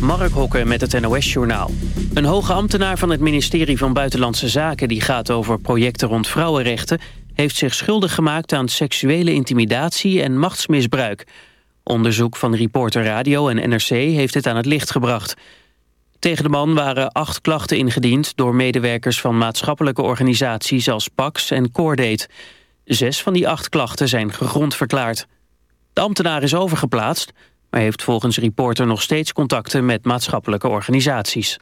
Mark Hokken met het NOS-journaal. Een hoge ambtenaar van het ministerie van Buitenlandse Zaken... die gaat over projecten rond vrouwenrechten... heeft zich schuldig gemaakt aan seksuele intimidatie en machtsmisbruik. Onderzoek van Reporter Radio en NRC heeft het aan het licht gebracht. Tegen de man waren acht klachten ingediend... door medewerkers van maatschappelijke organisaties als PAX en Coordate. Zes van die acht klachten zijn gegrond verklaard. De ambtenaar is overgeplaatst maar heeft volgens Reporter nog steeds contacten met maatschappelijke organisaties.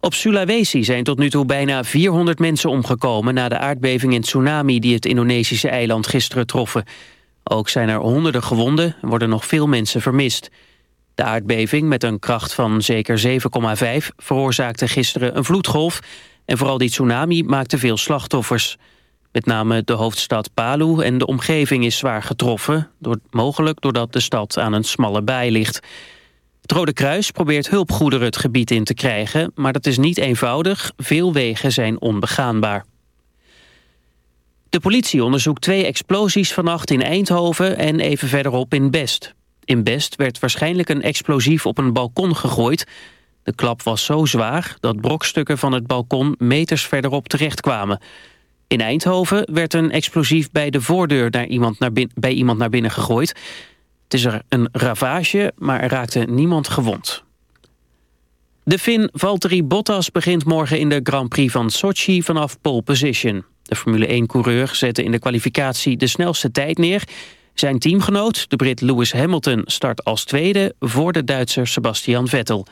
Op Sulawesi zijn tot nu toe bijna 400 mensen omgekomen... na de aardbeving en tsunami die het Indonesische eiland gisteren troffen. Ook zijn er honderden gewonden en worden nog veel mensen vermist. De aardbeving met een kracht van zeker 7,5 veroorzaakte gisteren een vloedgolf... en vooral die tsunami maakte veel slachtoffers... Met name de hoofdstad Palu en de omgeving is zwaar getroffen... Door, mogelijk doordat de stad aan een smalle bij ligt. Het Rode Kruis probeert hulpgoederen het gebied in te krijgen... maar dat is niet eenvoudig, veel wegen zijn onbegaanbaar. De politie onderzoekt twee explosies vannacht in Eindhoven... en even verderop in Best. In Best werd waarschijnlijk een explosief op een balkon gegooid... De klap was zo zwaar dat brokstukken van het balkon meters verderop terechtkwamen... In Eindhoven werd een explosief bij de voordeur naar iemand naar bij iemand naar binnen gegooid. Het is er een ravage, maar er raakte niemand gewond. De Fin Valtteri Bottas begint morgen in de Grand Prix van Sochi vanaf pole position. De Formule 1-coureur zette in de kwalificatie de snelste tijd neer. Zijn teamgenoot, de Brit Lewis Hamilton, start als tweede... voor de Duitser Sebastian Vettel.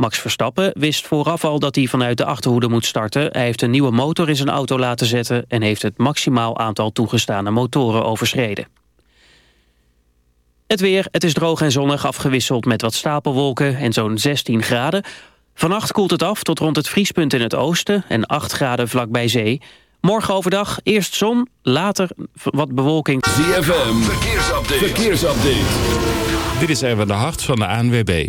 Max Verstappen wist vooraf al dat hij vanuit de achterhoede moet starten. Hij heeft een nieuwe motor in zijn auto laten zetten... en heeft het maximaal aantal toegestane motoren overschreden. Het weer, het is droog en zonnig, afgewisseld met wat stapelwolken en zo'n 16 graden. Vannacht koelt het af tot rond het vriespunt in het oosten en 8 graden vlakbij zee. Morgen overdag eerst zon, later wat bewolking. ZFM, verkeersupdate. verkeersupdate. Dit is even de hart van de ANWB.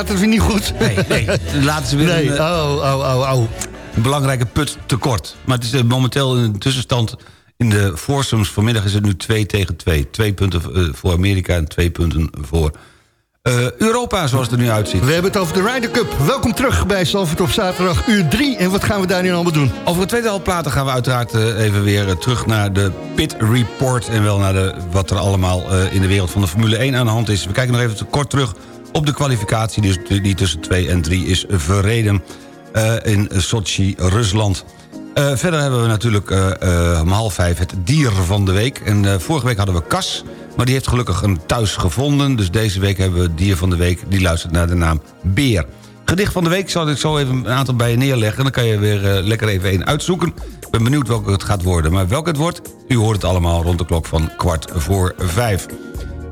Gaat het weer niet goed? Nee, nee. Laten ze weer Nee, een, eh, oh, oh, oh, oh. een belangrijke put tekort. Maar het is eh, momenteel een tussenstand in de foursomes. Vanmiddag is het nu 2 tegen 2. Twee punten eh, voor Amerika en twee punten voor Europa, zoals het er nu uitziet. We hebben het over de Ryder Cup. Welkom terug bij Zalvoort op zaterdag, uur 3. En wat gaan we daar nu allemaal doen? Over het tweede platen gaan we uiteraard even weer terug naar de Pit Report... en wel naar de, wat er allemaal in de wereld van de Formule 1 aan de hand is. We kijken nog even kort terug op de kwalificatie... die, die tussen 2 en 3 is verreden eh, in Sochi, Rusland. Eh, verder hebben we natuurlijk eh, om half vijf het dier van de week. En vorige week hadden we Cas, maar die heeft gelukkig een thuis gevonden. Dus deze week hebben we het dier van de week. Die luistert naar de naam Beer. Gedicht van de week zal ik zo even een aantal bij je neerleggen. En dan kan je weer lekker even één uitzoeken. Ik ben benieuwd welke het gaat worden. Maar welke het wordt, u hoort het allemaal rond de klok van kwart voor vijf.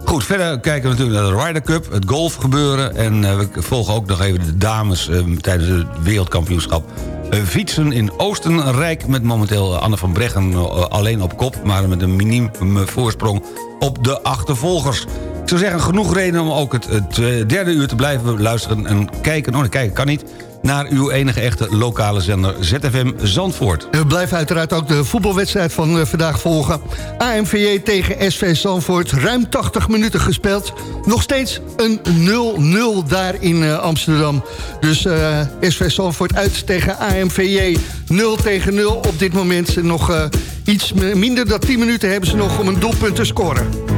Goed, verder kijken we natuurlijk naar de Ryder Cup, het golfgebeuren... en eh, we volgen ook nog even de dames eh, tijdens het wereldkampioenschap. Eh, fietsen in Oostenrijk... met momenteel Anne van Breggen eh, alleen op kop... maar met een miniem voorsprong op de achtervolgers. Ik zou zeggen, genoeg reden om ook het, het eh, derde uur te blijven luisteren... en kijken, oh nee, kijken kan niet... naar uw enige echte lokale zender ZFM Zandvoort. We blijven uiteraard ook de voetbalwedstrijd van eh, vandaag volgen. AMVJ tegen SV Zandvoort, ruim 80 minuten gespeeld. Nog steeds een 0-0 daar in eh, Amsterdam. Dus eh, SV Zandvoort uit tegen AMVJ 0 tegen 0 op dit moment. En Nog iets minder dan 10 minuten hebben ze nog om een doelpunt te scoren.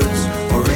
or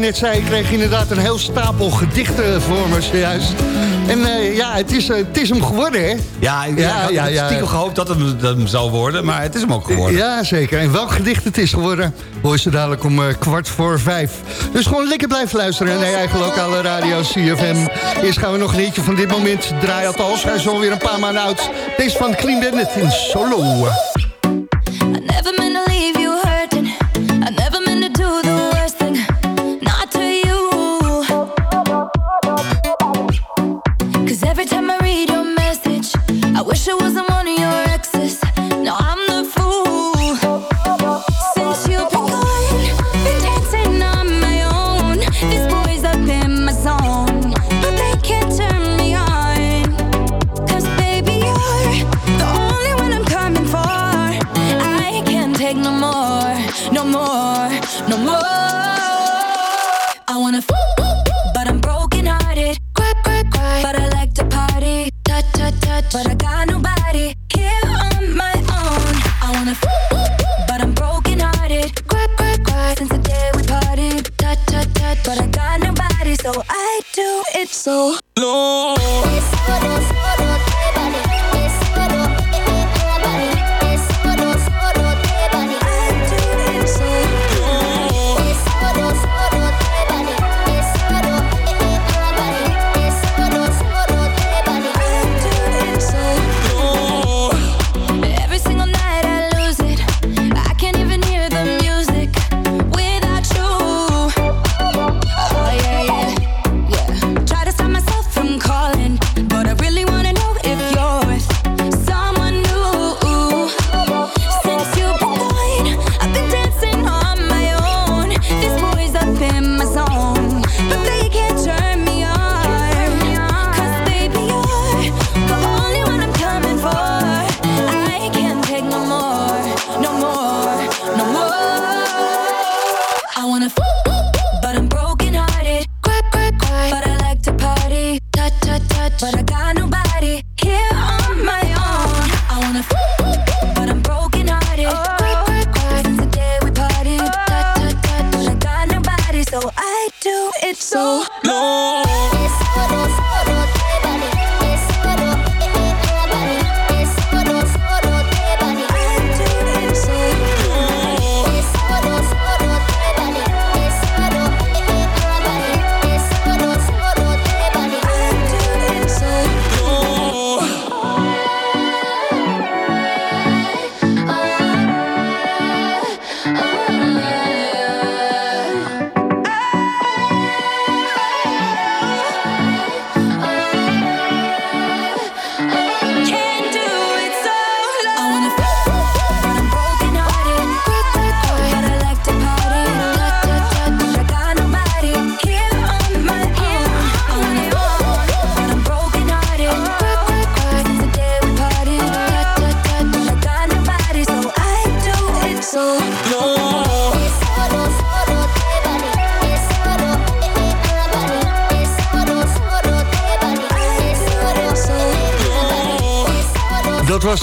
Eh, net zei, ik kreeg inderdaad een heel stapel gedichten voor me. En eh, ja, het is, eh, het is hem geworden, hè? Ja, ik, ja, had ja, stiekem gehoopt dat het hem zou worden, maar het is hem ook geworden. Ja, zeker. En welk gedicht het is geworden, hoor je dadelijk om kwart voor vijf. Dus gewoon lekker blijven luisteren naar je eigen lokale radio CFM. Eerst gaan we nog een eentje van dit moment draaien. Althans, hij is alweer een paar maanden oud. Deze van Clean Bandit in Solo.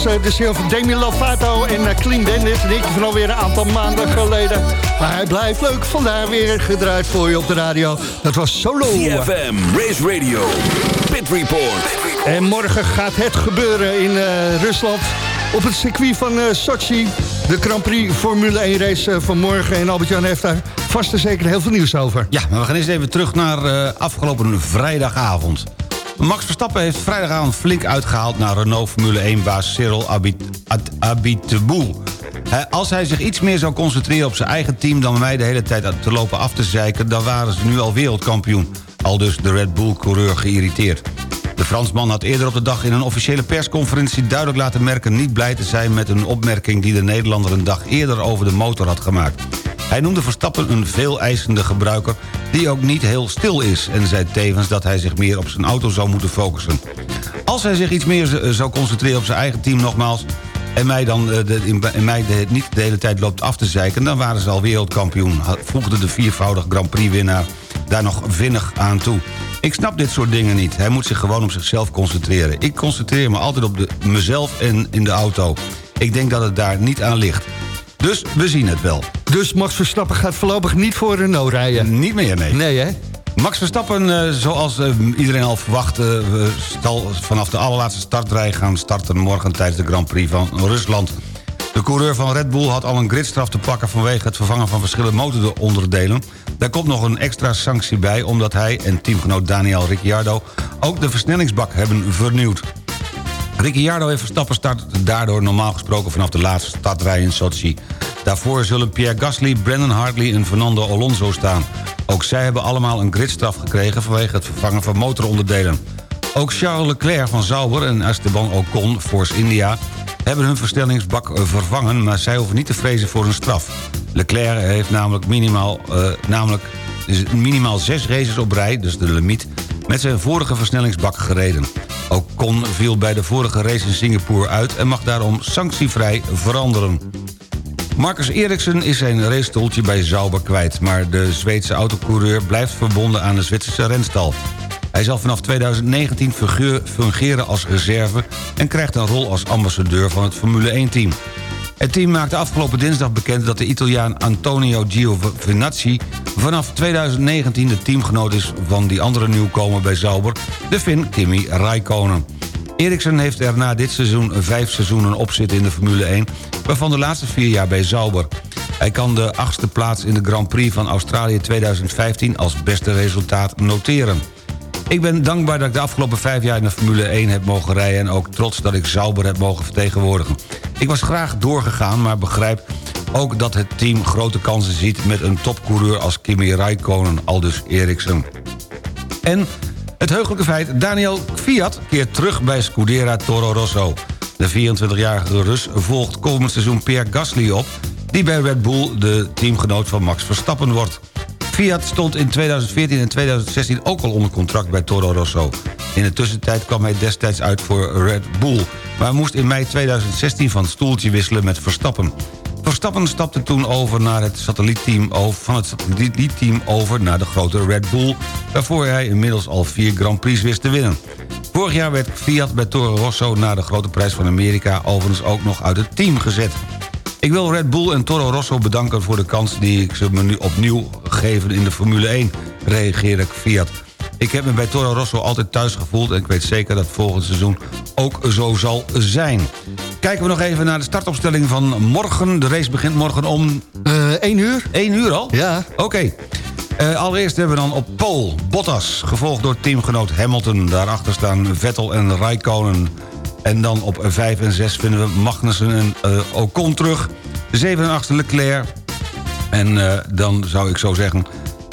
De single van Demi Lovato en eh, Clean Bandit. Een van alweer een aantal maanden geleden. Maar hij blijft leuk. Vandaar weer gedraaid voor je op de radio. Dat was Solo. CFM, Race Radio, Pit Report. En morgen gaat het gebeuren in eh, Rusland. Op het circuit van eh, Sochi. De Grand Prix Formule 1 race eh, van morgen. En Albert-Jan heeft daar vast en zeker heel veel nieuws over. Ja, maar we gaan eens even terug naar eh, afgelopen vrijdagavond. Max Verstappen heeft vrijdagavond flink uitgehaald... naar Renault Formule 1-baas Cyril Abit Abiteboul. Als hij zich iets meer zou concentreren op zijn eigen team... dan mij de hele tijd te lopen af te zeiken... dan waren ze nu al wereldkampioen. Al dus de Red Bull-coureur geïrriteerd. De Fransman had eerder op de dag in een officiële persconferentie duidelijk laten merken niet blij te zijn met een opmerking die de Nederlander een dag eerder over de motor had gemaakt. Hij noemde Verstappen een veel eisende gebruiker die ook niet heel stil is... en zei tevens dat hij zich meer op zijn auto zou moeten focussen. Als hij zich iets meer eh, zou concentreren op zijn eigen team nogmaals... en mij dan eh, in, mij de, niet de hele tijd loopt af te zeiken... dan waren ze al wereldkampioen, voegde de viervoudig Grand Prix-winnaar daar nog vinnig aan toe. Ik snap dit soort dingen niet. Hij moet zich gewoon op zichzelf concentreren. Ik concentreer me altijd op de, mezelf en in de auto. Ik denk dat het daar niet aan ligt. Dus we zien het wel. Dus Max Verstappen gaat voorlopig niet voor Renault rijden. Niet meer, nee. Nee, hè? Max Verstappen, eh, zoals eh, iedereen al verwacht... eh, zal vanaf de allerlaatste startrij gaan starten morgen... tijdens de Grand Prix van Rusland. De coureur van Red Bull had al een gridstraf te pakken... vanwege het vervangen van verschillende motoronderdelen. Daar komt nog een extra sanctie bij... omdat hij en teamgenoot Daniel Ricciardo... ook de versnellingsbak hebben vernieuwd. Ricciardo heeft Verstappen start daardoor normaal gesproken vanaf de laatste startrij in Sochi. Daarvoor zullen Pierre Gasly, Brandon Hartley en Fernando Alonso staan. Ook zij hebben allemaal een gridstraf gekregen vanwege het vervangen van motoronderdelen. Ook Charles Leclerc van Sauber en Esteban Ocon, Force India... hebben hun versnellingsbak eh, vervangen, maar zij hoeven niet te vrezen voor een straf. Leclerc heeft namelijk minimaal, eh, namelijk minimaal zes races op rij, dus de limiet... met zijn vorige versnellingsbak gereden. Ocon viel bij de vorige race in Singapore uit... en mag daarom sanctievrij veranderen. Marcus Eriksen is zijn racestoeltje bij Sauber kwijt... maar de Zweedse autocoureur blijft verbonden aan de Zwitserse renstal. Hij zal vanaf 2019 fungeur- fungeren als reserve... en krijgt een rol als ambassadeur van het Formule 1-team. Het team maakte afgelopen dinsdag bekend dat de Italiaan Antonio Giovinazzi... vanaf 2019 de teamgenoot is van die andere nieuwkomer bij Sauber... de Finn Kimi Räikkönen. Eriksen heeft er na dit seizoen vijf seizoenen op zitten in de Formule 1... waarvan de laatste vier jaar bij Sauber. Hij kan de achtste plaats in de Grand Prix van Australië 2015 als beste resultaat noteren. Ik ben dankbaar dat ik de afgelopen vijf jaar in de Formule 1 heb mogen rijden... en ook trots dat ik Sauber heb mogen vertegenwoordigen. Ik was graag doorgegaan, maar begrijp ook dat het team grote kansen ziet... met een topcoureur als Kimi Räikkönen, aldus Eriksen. En het heugelijke feit, Daniel Fiat keert terug bij Scudera Toro Rosso. De 24-jarige Rus volgt komend seizoen Pierre Gasly op... die bij Red Bull de teamgenoot van Max Verstappen wordt. Fiat stond in 2014 en 2016 ook al onder contract bij Toro Rosso. In de tussentijd kwam hij destijds uit voor Red Bull... maar moest in mei 2016 van stoeltje wisselen met Verstappen. Verstappen stapte toen over naar het satellietteam over, van het satellietteam over naar de grote Red Bull... waarvoor hij inmiddels al vier Grand Prix wist te winnen. Vorig jaar werd Fiat bij Toro Rosso na de grote prijs van Amerika... overigens ook nog uit het team gezet. Ik wil Red Bull en Toro Rosso bedanken voor de kans die ik ze me nu opnieuw geven in de Formule 1, reageerde Fiat. Ik heb me bij Toro Rosso altijd thuis gevoeld... en ik weet zeker dat volgend seizoen ook zo zal zijn. Kijken we nog even naar de startopstelling van morgen. De race begint morgen om... Eh 1 uur? 1 uur al? Ja. Oké. Eh, allereerst hebben we dan op pole Bottas, gevolgd door teamgenoot Hamilton. Daarachter staan Vettel en Raikkonen. En dan op 5 en 6 vinden we Magnussen en eh, Ocon terug. 7 en 8 Leclerc. En dan zou ik zo zeggen...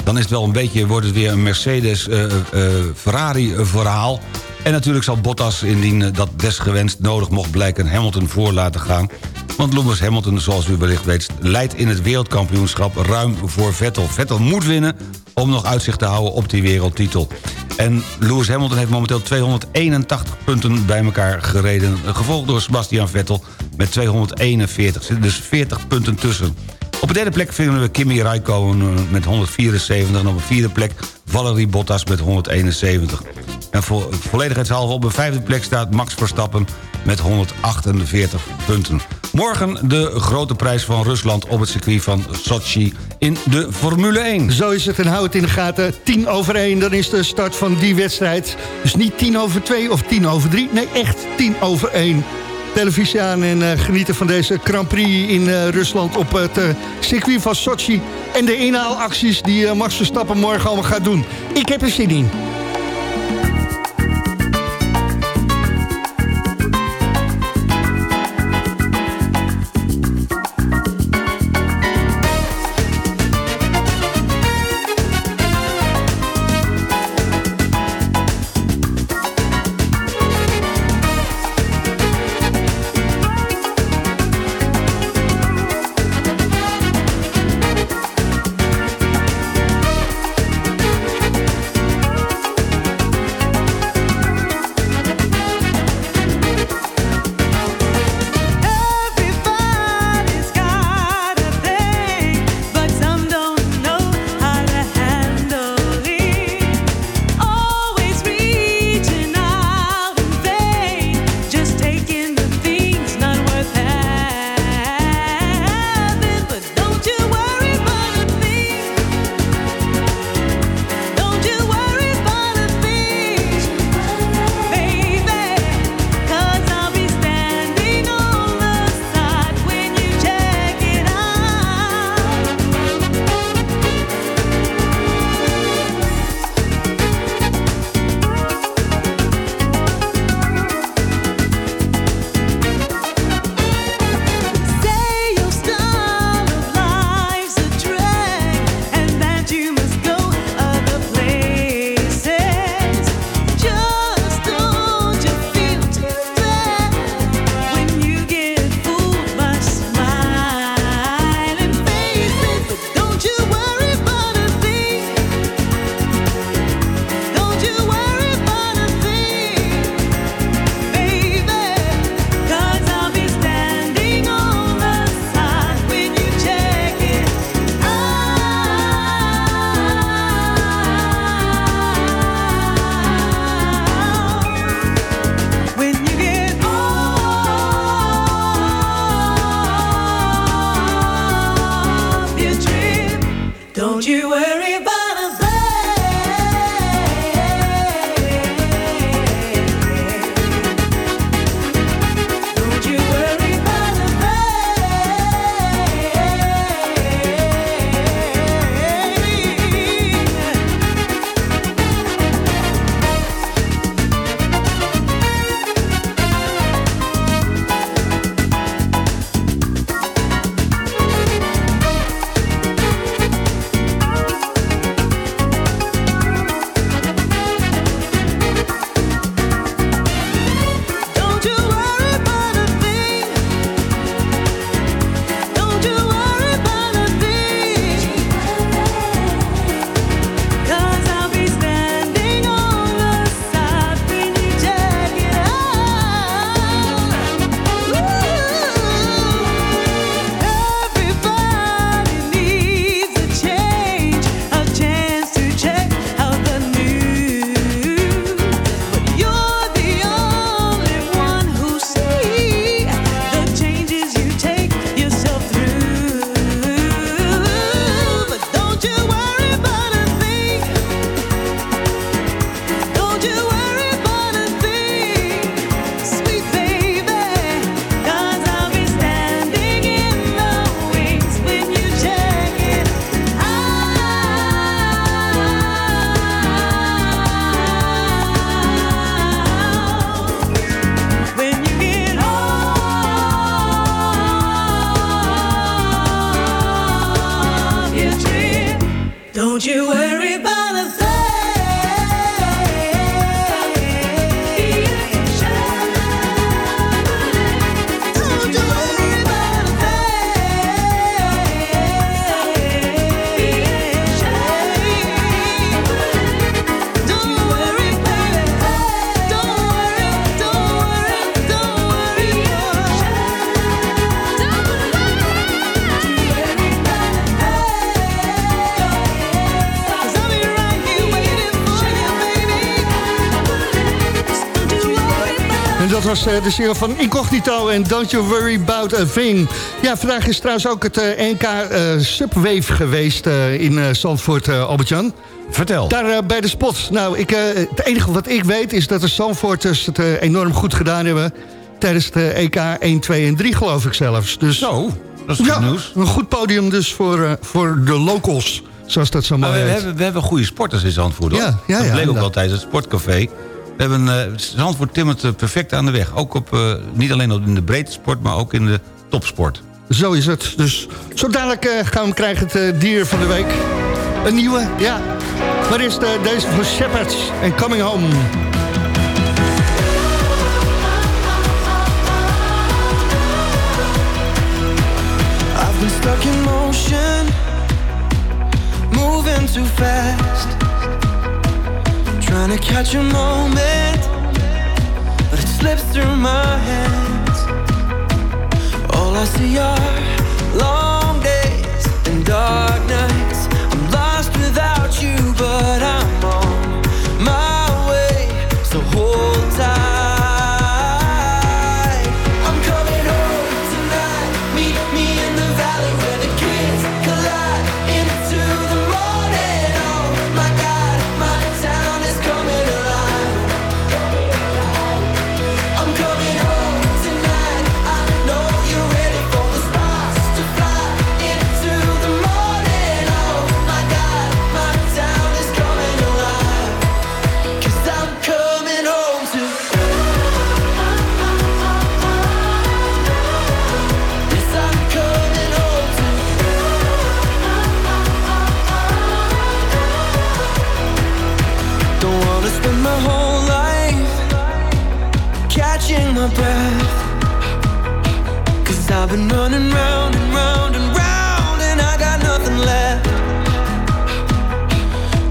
dan is het wel een beetje, wordt het weer een Mercedes-Ferrari-verhaal. en natuurlijk zal Bottas, indien eh, dat desgewenst nodig mocht blijken... Hamilton voor laten gaan. Want Lewis Hamilton, zoals u wellicht weet... leidt in het wereldkampioenschap ruim voor Vettel. Vettel moet winnen om nog uitzicht te houden op die wereldtitel. En Lewis Hamilton heeft momenteel 281 punten bij elkaar gereden. Gevolgd door Sebastian Vettel met 241. Er zitten dus 40 punten tussen. Op de derde plek vinden we Kimi Räikkönen met 174... en op de vierde plek Valerie Bottas met 171. En voor volledigheidshalve op de vijfde plek staat Max Verstappen... met 148 punten. Morgen de grote prijs van Rusland op het circuit van Sochi in de Formule 1. Zo is het en houd het in de gaten. 10 over 1, dan is de start van die wedstrijd. Dus niet 10 over 2 of 10 over 3. Nee, echt 10 over 1. Televisie aan en eh, genieten van deze Grand Prix in eh, Rusland op het eh, circuit van Sochi. En de inhaalacties die Max Verstappen morgen allemaal gaat doen. Ik heb er zin in. De single van Incognito en Don't You Worry About a Thing. Ja, vandaag is trouwens ook het eh, NK eh, Subwave geweest eh, in eh, Zandvoort, eh, Albert-Jan. Vertel. Daar eh, bij de spot. Nou, ik, eh, het enige wat ik weet is dat de Zandvoorters het eh, enorm goed gedaan hebben... tijdens de EK 1, 2 en 3 geloof ik zelfs. Dus, Zo, dat is ja, goed nieuws. een goed podium dus voor, eh, voor de locals, zoals dat zo Maar mooi we, heet. hebben, we hebben goede sporters in Zandvoort, hoor. Ja, ja, ja, dat bleek ook wel tijdens het sportcafé. We hebben eh, Zandvoort timmert eh, perfect aan de weg. Ook op, eh, niet alleen op in de breedte sport, maar ook in de topsport. Zo is het. Dus zo dadelijk eh, gaan we krijgen het eh, dier van de week. Een nieuwe, ja. Maar eerst eh, deze van Shepherds en Coming Home. I've been stuck in motion, moving too fast. Trying to catch a moment, but it slips through my hands. All I see are long days and dark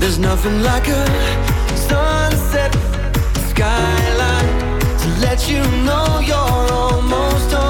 There's nothing like a sunset skyline to let you know you're almost home.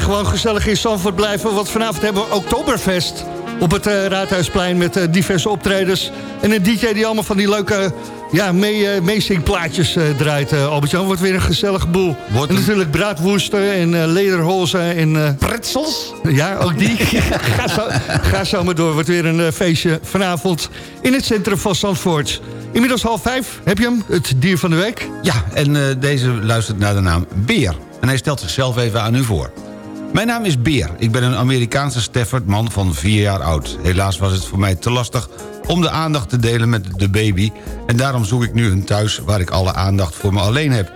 Gewoon gezellig in Zandvoort blijven. Want vanavond hebben we Oktoberfest op het eh, Raadhuisplein... met eh, diverse optredens. En een DJ die allemaal van die leuke ja, mee, eh, meezingplaatjes draait. Albert-Jan, wordt weer een gezellige boel. Wordt en natuurlijk braadwoesten en lederholzen en... Pretzels? ja, ook die. ga, zo, ga zo maar door. Wordt weer een feestje vanavond in het centrum van Zandvoort. Inmiddels half vijf. Heb je hem? Het dier van de week? Ja, en deze luistert naar de naam Beer. En hij stelt zichzelf even aan u voor. Mijn naam is Beer. Ik ben een Amerikaanse Stafford man van 4 jaar oud. Helaas was het voor mij te lastig om de aandacht te delen met de baby... en daarom zoek ik nu een thuis waar ik alle aandacht voor me alleen heb.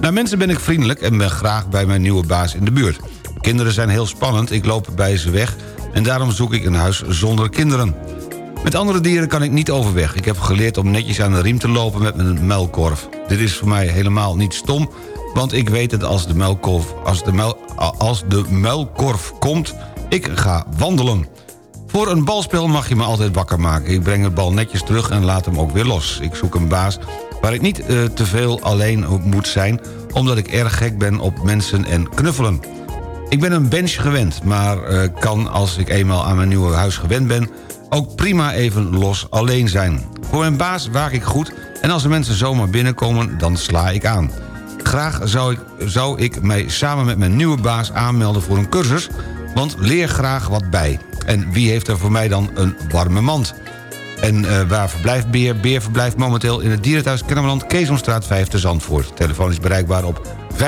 Naar mensen ben ik vriendelijk en ben graag bij mijn nieuwe baas in de buurt. Kinderen zijn heel spannend, ik loop bij ze weg... en daarom zoek ik een huis zonder kinderen. Met andere dieren kan ik niet overweg. Ik heb geleerd om netjes aan de riem te lopen met mijn muilkorf. Dit is voor mij helemaal niet stom... want ik weet dat als de muilkorf, als de muil, als de muilkorf komt... ik ga wandelen. Voor een balspel mag je me altijd wakker maken. Ik breng het bal netjes terug en laat hem ook weer los. Ik zoek een baas waar ik niet eh, te veel alleen moet zijn... omdat ik erg gek ben op mensen en knuffelen. Ik ben een bench gewend, maar eh, kan als ik eenmaal aan mijn nieuwe huis gewend ben... ook prima even los alleen zijn. Voor mijn baas waak ik goed en als de mensen zomaar binnenkomen, dan sla ik aan. Graag zou ik, zou ik mij samen met mijn nieuwe baas aanmelden voor een cursus... want leer graag wat bij. En wie heeft er voor mij dan een warme mand? En eh, waar verblijft Beer? Beer verblijft momenteel in het dierenthuis Kennemerland... Keesomstraat 5 te Zandvoort. Telefoon is bereikbaar op 571-3888.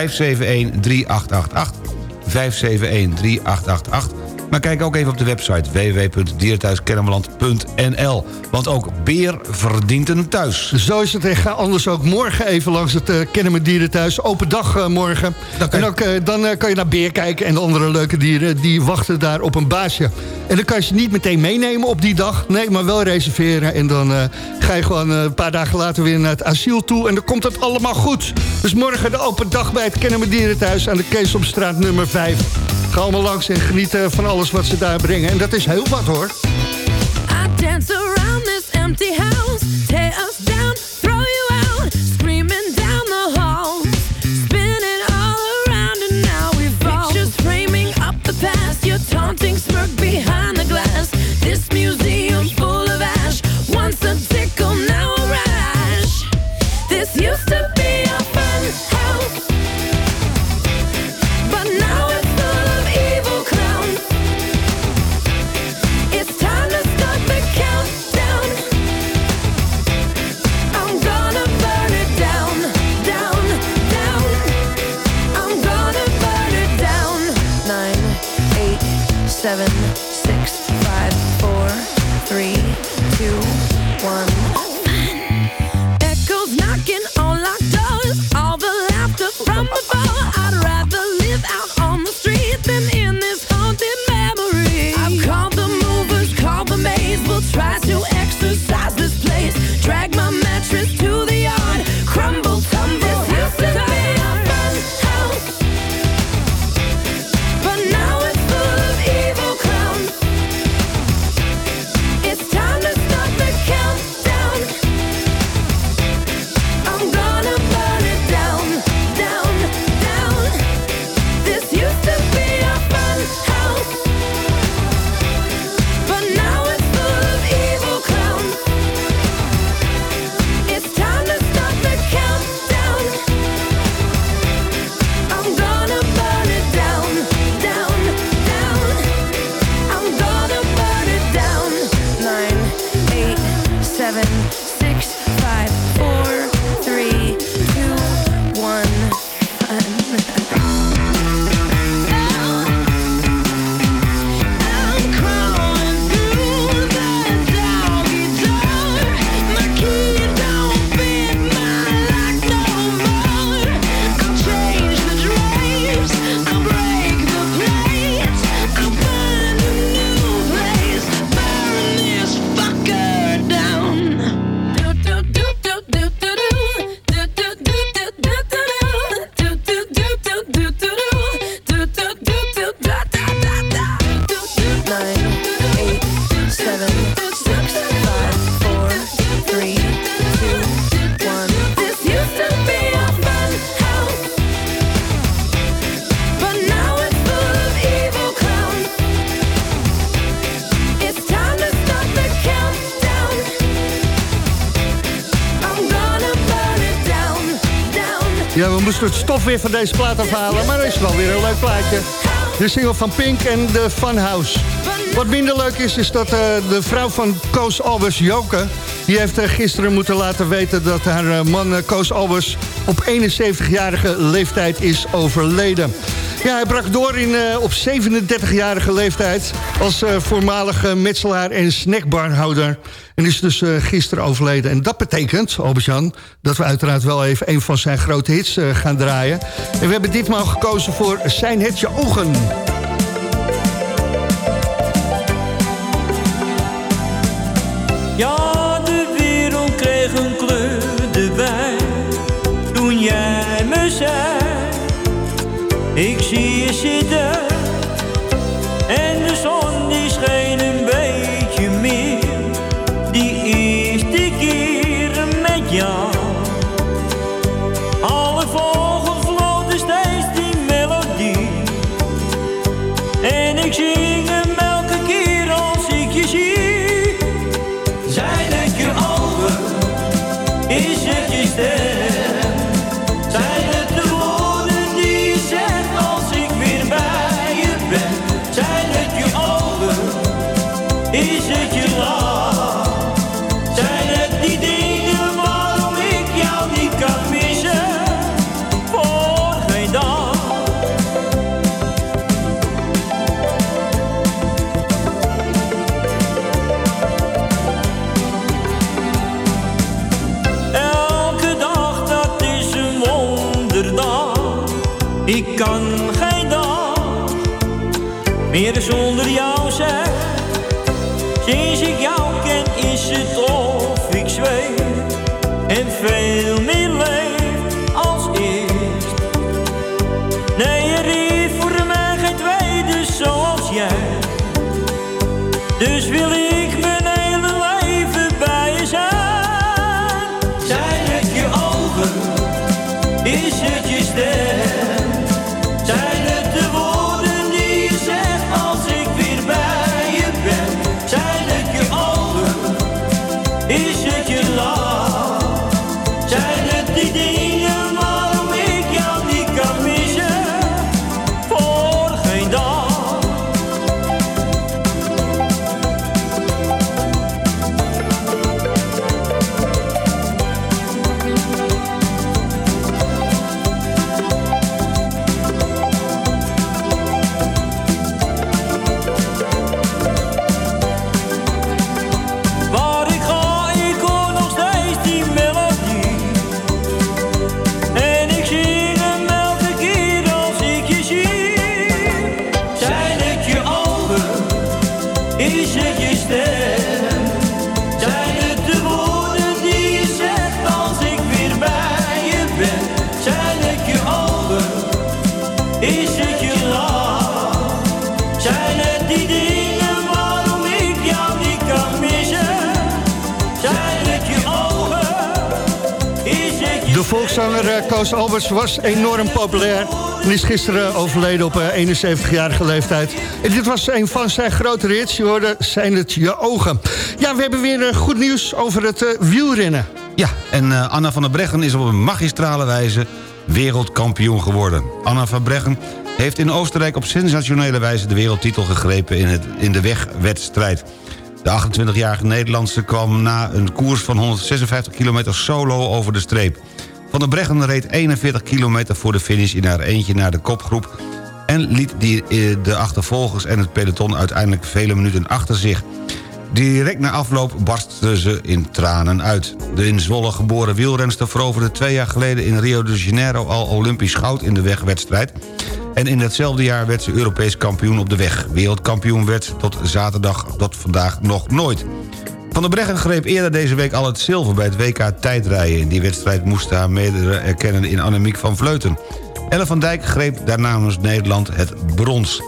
571-3888. Maar kijk ook even op de website www.dierenthuiskennemerland.nl. Want ook Beer verdient een thuis. Zo is het. Ga anders ook morgen even langs het uh, Kennemer Dierenthuis. Open dag eh, morgen. En ook, eh, dan kan je naar Beer kijken en de andere leuke dieren... die wachten daar op een baasje. En dan kan je ze niet meteen meenemen op die dag. Nee, maar wel reserveren. En dan ga je gewoon een paar dagen later weer naar het asiel toe. En dan komt het allemaal goed. Dus morgen de open dag bij het Kennemer Dierenthuis... aan de Keesomstraat nummer 5. Ga allemaal langs en genieten van alles wat ze daar brengen. En dat is heel wat hoor. I dance around this empty house, tear us down, throw you out, screaming down the hall, spinning all around and now we fall. Pictures framing up the past, your taunting smirk behind the glass. Weer van deze plaat afhalen. Maar er is wel weer een leuk plaatje. De single van Pink en de Funhouse. Wat minder leuk is, is dat eh, de vrouw van Koos Albers, Joke... die heeft eh, gisteren moeten laten weten dat haar eh, man Koos Albers... op 71-jarige leeftijd is overleden. Ja, hij brak door in, eh, op 37-jarige leeftijd... als eh, voormalige metselaar en snackbarhouder. En is dus eh, gisteren overleden. En dat betekent, Albert-Jan, dat we uiteraard wel even... een van zijn grote hits gaan draaien. En we hebben ditmaal gekozen voor Zijn het je ogen. Ik zie je zitten zonder jou zijn. Sinds ik jou ken is het of ik zweef en veel meer volkszanger eh, Koos Alberts was enorm populair. En is gisteren overleden op eh, 71-jarige leeftijd. En dit was een van zijn grote hits. Je hoorde Zijn het je ogen. Ja, we hebben weer eh, goed nieuws over het eh, wielrennen. Ja, en eh, Anna van der Breggen is op een magistrale wijze wereldkampioen geworden. Anna van Breggen heeft in Oostenrijk op sensationele wijze... de wereldtitel gegrepen in, het, in de wegwedstrijd. De 28-jarige Nederlandse kwam na een koers van 156 kilometer solo over de streep. Van der Breggen reed 41 kilometer voor de finish in haar eentje naar de kopgroep... en liet die, eh, de achtervolgers en het peloton uiteindelijk vele minuten achter zich. Direct na afloop barstte ze in tranen uit. De in Zwolle geboren wielrenster veroverde twee jaar geleden... in Rio de Janeiro al Olympisch goud in de wegwedstrijd. En in datzelfde jaar werd ze Europees kampioen op de weg. Wereldkampioen werd tot zaterdag tot vandaag nog nooit. Van der Breggen greep eerder deze week al het zilver bij het WK tijdrijden. In die wedstrijd moesten haar mede erkennen in Annemiek van Vleuten. Elle van Dijk greep daar namens Nederland het brons.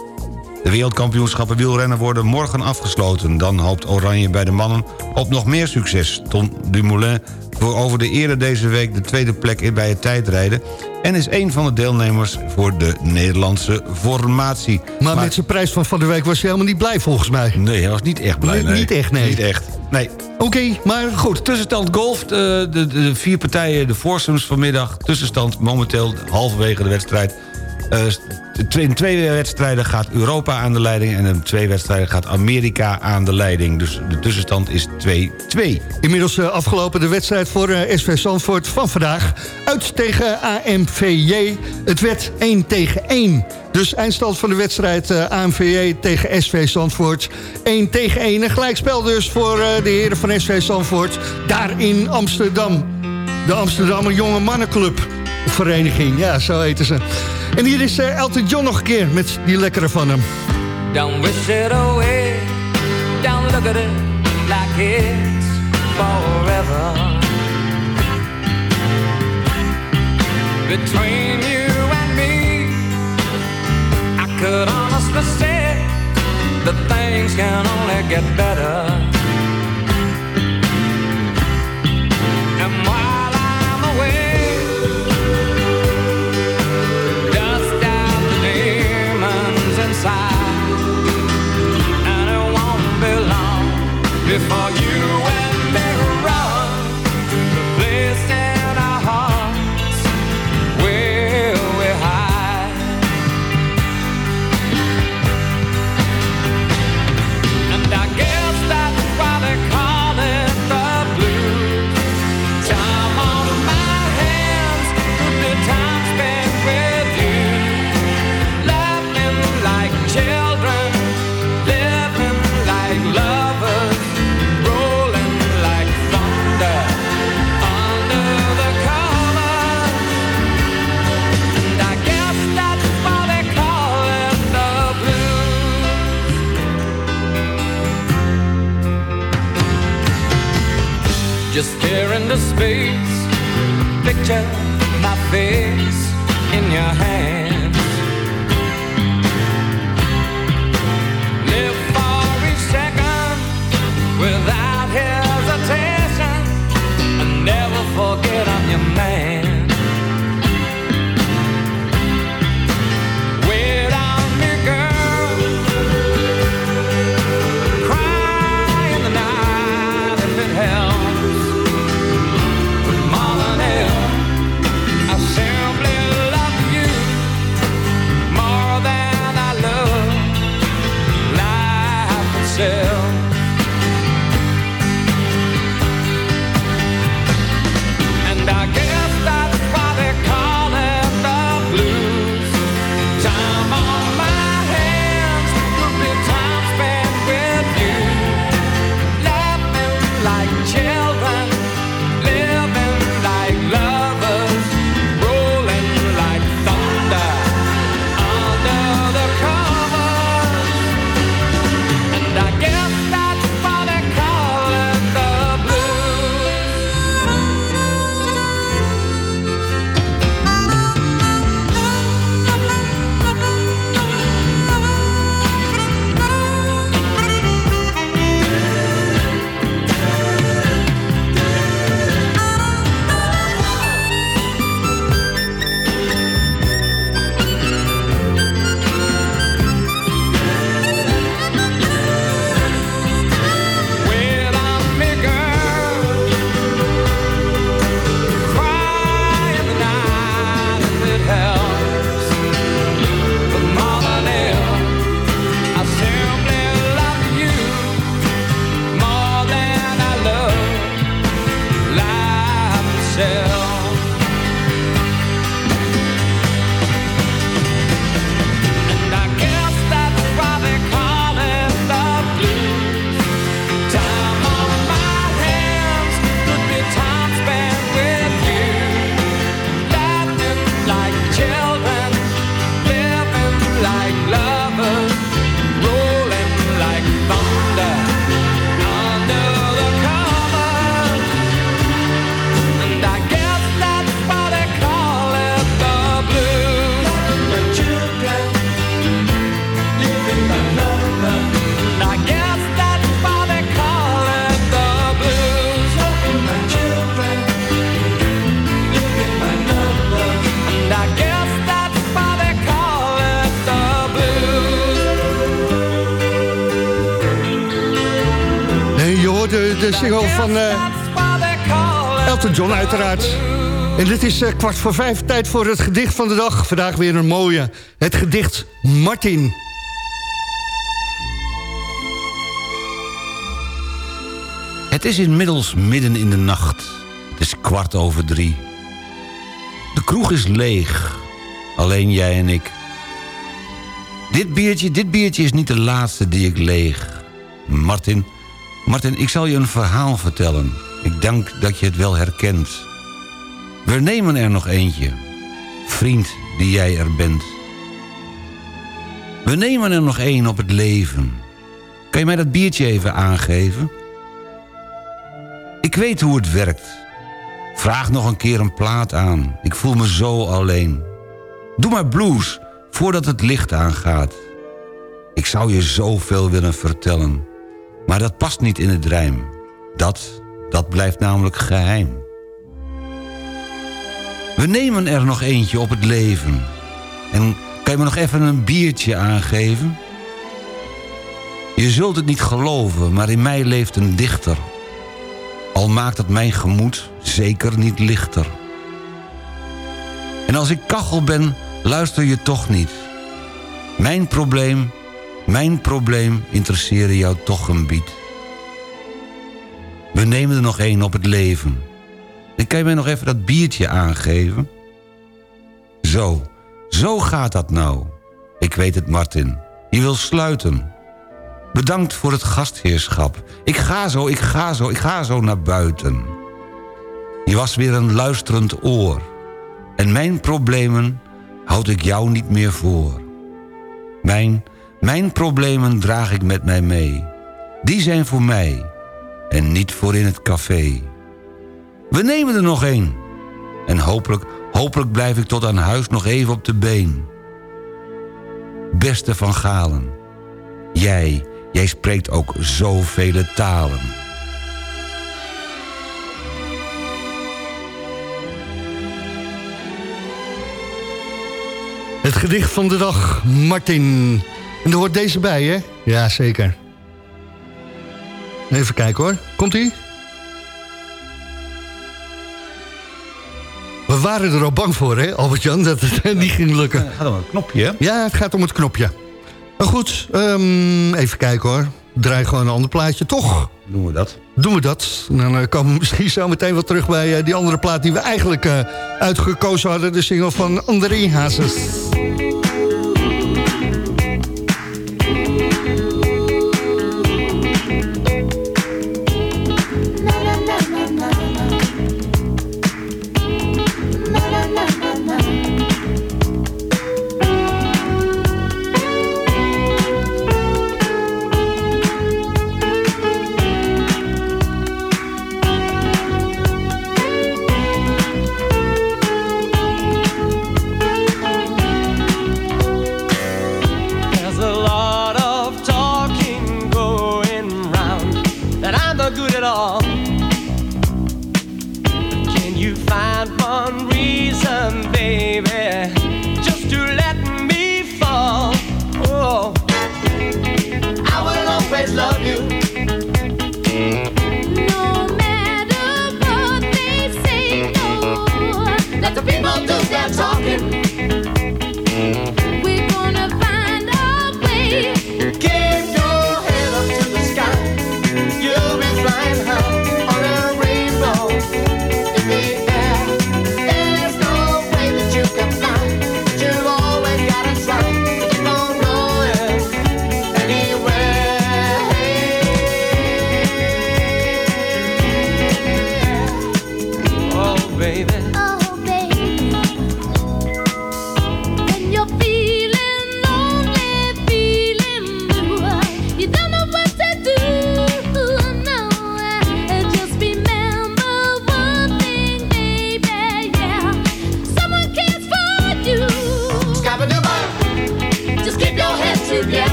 De wereldkampioenschappen wielrennen worden morgen afgesloten. Dan hoopt Oranje bij de mannen op nog meer succes. Tom Dumoulin veroverde eerder deze week de tweede plek in bij het tijdrijden... en is een van de deelnemers voor de Nederlandse formatie. Maar, met zijn prijs van van de week was hij helemaal niet blij volgens mij. Nee, hij was niet echt blij. Nee, nee. niet echt, nee. Niet echt. Nee. Oké, maar goed. Tussenstand golf, eh, de, de, de vier partijen, de foursomes vanmiddag. Tussenstand momenteel halverwege de wedstrijd. Eh, in twee wedstrijden gaat Europa aan de leiding... en in twee wedstrijden gaat Amerika aan de leiding. Dus de tussenstand is 2-2. Inmiddels eh, afgelopen de wedstrijd voor eh, SV Zandvoort van vandaag. Uit tegen AMVJ. Het werd 1 tegen 1. Dus eindstand van de wedstrijd AMVJ tegen SV Zandvoort. 1 tegen 1. Een gelijkspel dus voor de heren van SV Zandvoort. Daar in Amsterdam. De Amsterdammer Jonge Mannenclub. Vereniging, ja, zo heten ze. En hier is eh, Elton John nog een keer met die lekkere van hem. Don't wish it away. Don't look at it like it's forever. between you and me. I could honestly say that things can only get better. De, single van eh, Elton John uiteraard. En dit is eh, kwart voor vijf, tijd voor het gedicht van de dag. Vandaag weer een mooie, het gedicht Martin. Het is inmiddels midden in de nacht. Het is kwart over drie. De kroeg is leeg. Alleen jij en ik. Dit biertje, dit biertje is niet de laatste die ik leeg. Martin, Martin, ik zal je een verhaal vertellen. Ik denk dat je het wel herkent. We nemen er nog eentje. Vriend die jij er bent. We nemen er nog één op het leven. Kan je mij dat biertje even aangeven? Ik weet hoe het werkt. Vraag nog een keer een plaat aan. Ik voel me zo alleen. Doe maar blues, voordat het licht aangaat. Ik zou je zoveel willen vertellen. Maar dat past niet in het rijm. Dat, dat blijft namelijk geheim. We nemen er nog eentje op het leven. En kan je me nog even een biertje aangeven? Je zult het niet geloven, maar in mij leeft een dichter. Al maakt het mijn gemoed zeker niet lichter. En als ik kachel ben, luister je toch niet. Mijn probleem, mijn probleem interesseerde jou toch een bied. We nemen er nog één op het leven. En kan je mij nog even dat biertje aangeven? Zo, zo gaat dat nou. Ik weet het, Martin. Je wil sluiten. Bedankt voor het gastheerschap. Ik ga zo, ik ga zo, ik ga zo naar buiten. Je was weer een luisterend oor. En mijn problemen houd ik jou niet meer voor. Mijn, mijn problemen draag ik met mij mee. Die zijn voor mij en niet voor in het café. We nemen er nog één. En hopelijk, hopelijk blijf ik tot aan huis nog even op de been. Beste van Galen, jij, jij spreekt ook zoveel talen. Het gedicht van de dag, Martin. En er hoort deze bij, hè? Ja, zeker. Even kijken hoor. Komt-ie? We waren er al bang voor, hè, Albert-Jan, dat het niet ging lukken. Het gaat om een knopje, hè? Ja, het gaat om het knopje. Maar goed, ehm, even kijken hoor. Draai gewoon een ander plaatje, toch? Doen we dat. Doen we dat. Dan eh, komen we misschien zo meteen wel terug bij eh, die andere plaat... die we eigenlijk eh, uitgekozen hadden. De single van André Hazes.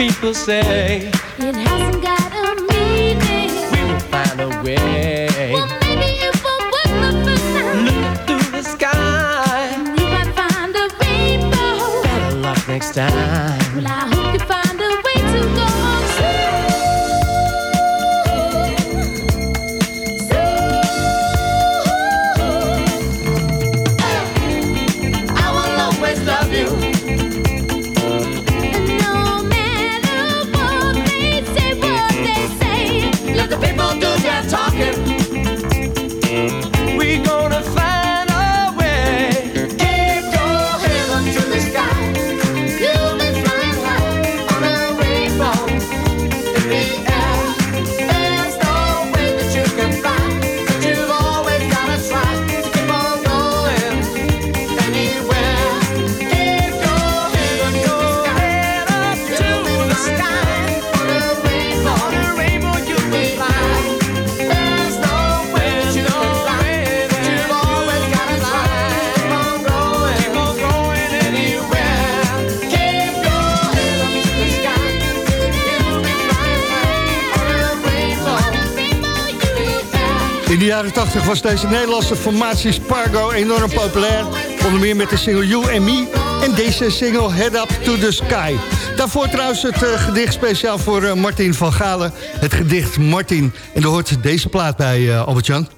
People say, It hasn't got a meaning. we will find a way. Well, maybe it won't work the first time. Look through the sky, You might find a rainbow. better luck next time. Jaren 80 was deze Nederlandse formatie Spargo enorm populair. Onder meer met de single You and Me en deze single Head Up to the Sky. Daarvoor trouwens het eh, gedicht speciaal voor eh, Martin van Galen. Het gedicht Martin. En daar hoort deze plaat bij, eh, Albert-Jan.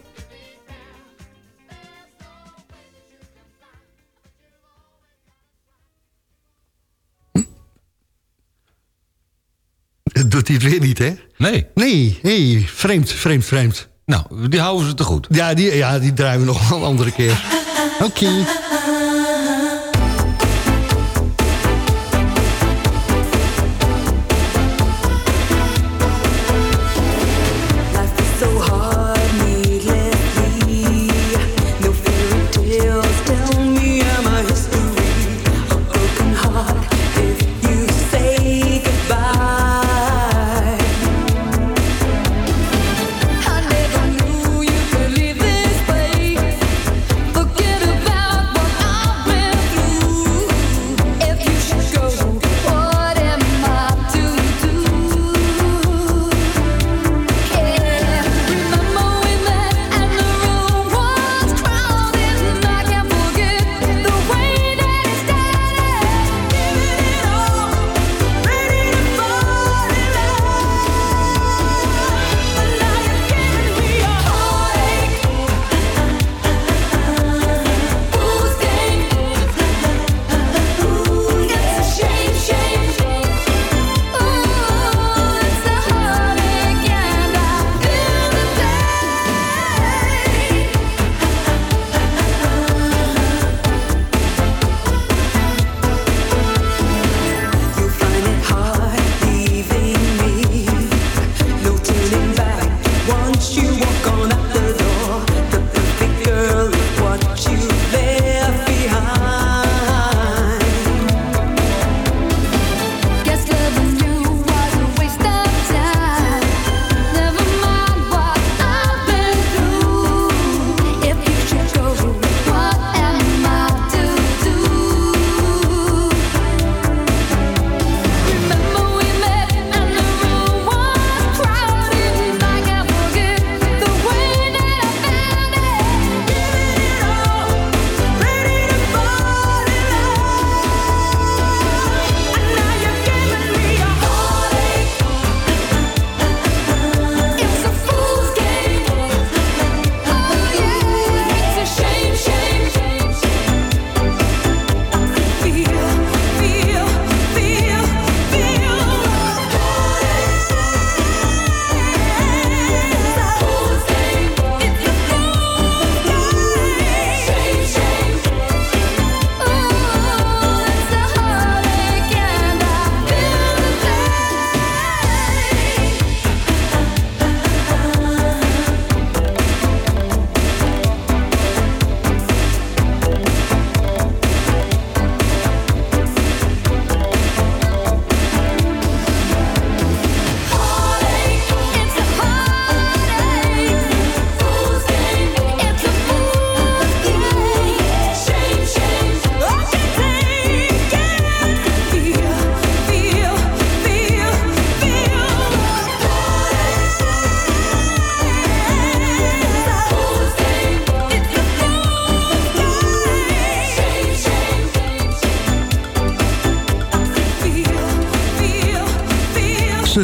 Dat doet hij het weer niet, hè? Nee. Nee, nee, vreemd, vreemd, vreemd. Nou, die houden ze te goed. Ja, die, ja, die draaien we nog wel een andere keer. Oké.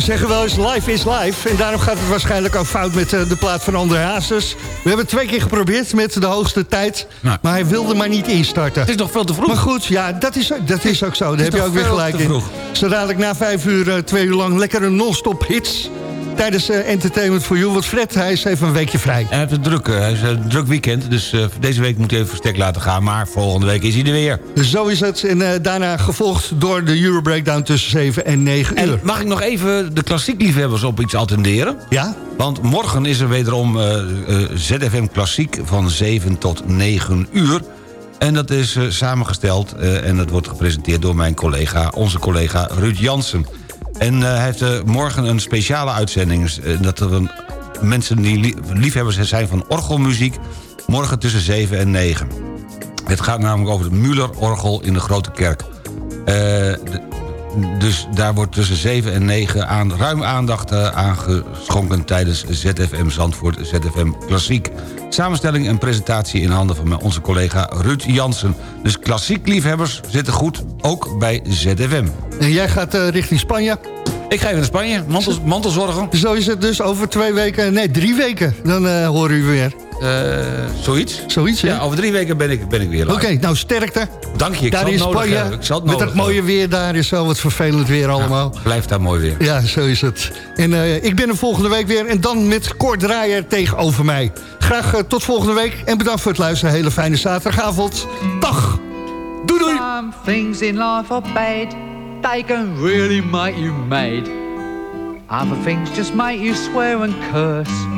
Zeggen wel eens live is live. En daarom gaat het waarschijnlijk ook fout met eh, de plaat van André Hazes. We hebben het twee keer geprobeerd met de hoogste tijd. Nou. Maar hij wilde maar niet instarten. Het is nog veel te vroeg. Maar goed, ja, dat is, dat is ook zo. Daar heb je ook weer gelijk in. Zo dadelijk na vijf uur, eh, twee uur lang lekkere non-stop hits. Tijdens eh, Entertainment for You. Want Fred, hij is even een weekje vrij. Hij heeft een druk, eh, hij is een druk weekend, dus eh, deze week moet hij even verstek laten gaan. Maar volgende week is hij er weer. Zo is het. En eh, daarna gevolgd door de Euro Breakdown tussen 7 en 9 uur. En mag ik nog even de klassiek liefhebbers op iets attenderen? Ja? Want morgen is er wederom eh, eh, ZFM Klassiek van 7 tot 9 uur. En dat is eh, samengesteld eh, en dat wordt gepresenteerd door mijn collega, onze collega Ruud Jansen. En eh, hij heeft eh, morgen een speciale uitzending. eh, dat er een, mensen die lie- liefhebbers zijn van orgelmuziek... morgen tussen 7 en 9. Het gaat namelijk over het Müller-orgel in de Grote Kerk. Eh, de- dus daar wordt tussen 7 en 9 aan, ruim aandacht uh, aangeschonken... tijdens ZFM Zandvoort, ZFM Klassiek. Samenstelling en presentatie in handen van onze collega Ruud Jansen. Dus klassiek liefhebbers zitten goed, ook bij ZFM. En jij gaat uh, richting Spanje? Ik ga even naar Spanje, Mantel, mantelzorgen. Zo is het dus over twee weken, nee drie weken, dan uh, horen u weer. Uh, zoiets? Zoiets, ja. Over drie weken ben ik, ben ik weer live. Oké, okay, nou sterkte. Dank je, ik daar zal in het nodig Spanje. Ik zal het met dat mooie hebben. weer daar is zo wat vervelend weer allemaal. Ja, blijft daar mooi weer. Ja, zo is het. En uh, ik ben er volgende week weer en dan met Kort Draaier tegenover mij. Graag uh, tot volgende week en bedankt voor het luisteren. Hele fijne zaterdagavond. Dag! Doei doei! Some things in life are bad. They can really make you mad. Other things just make you swear and curse.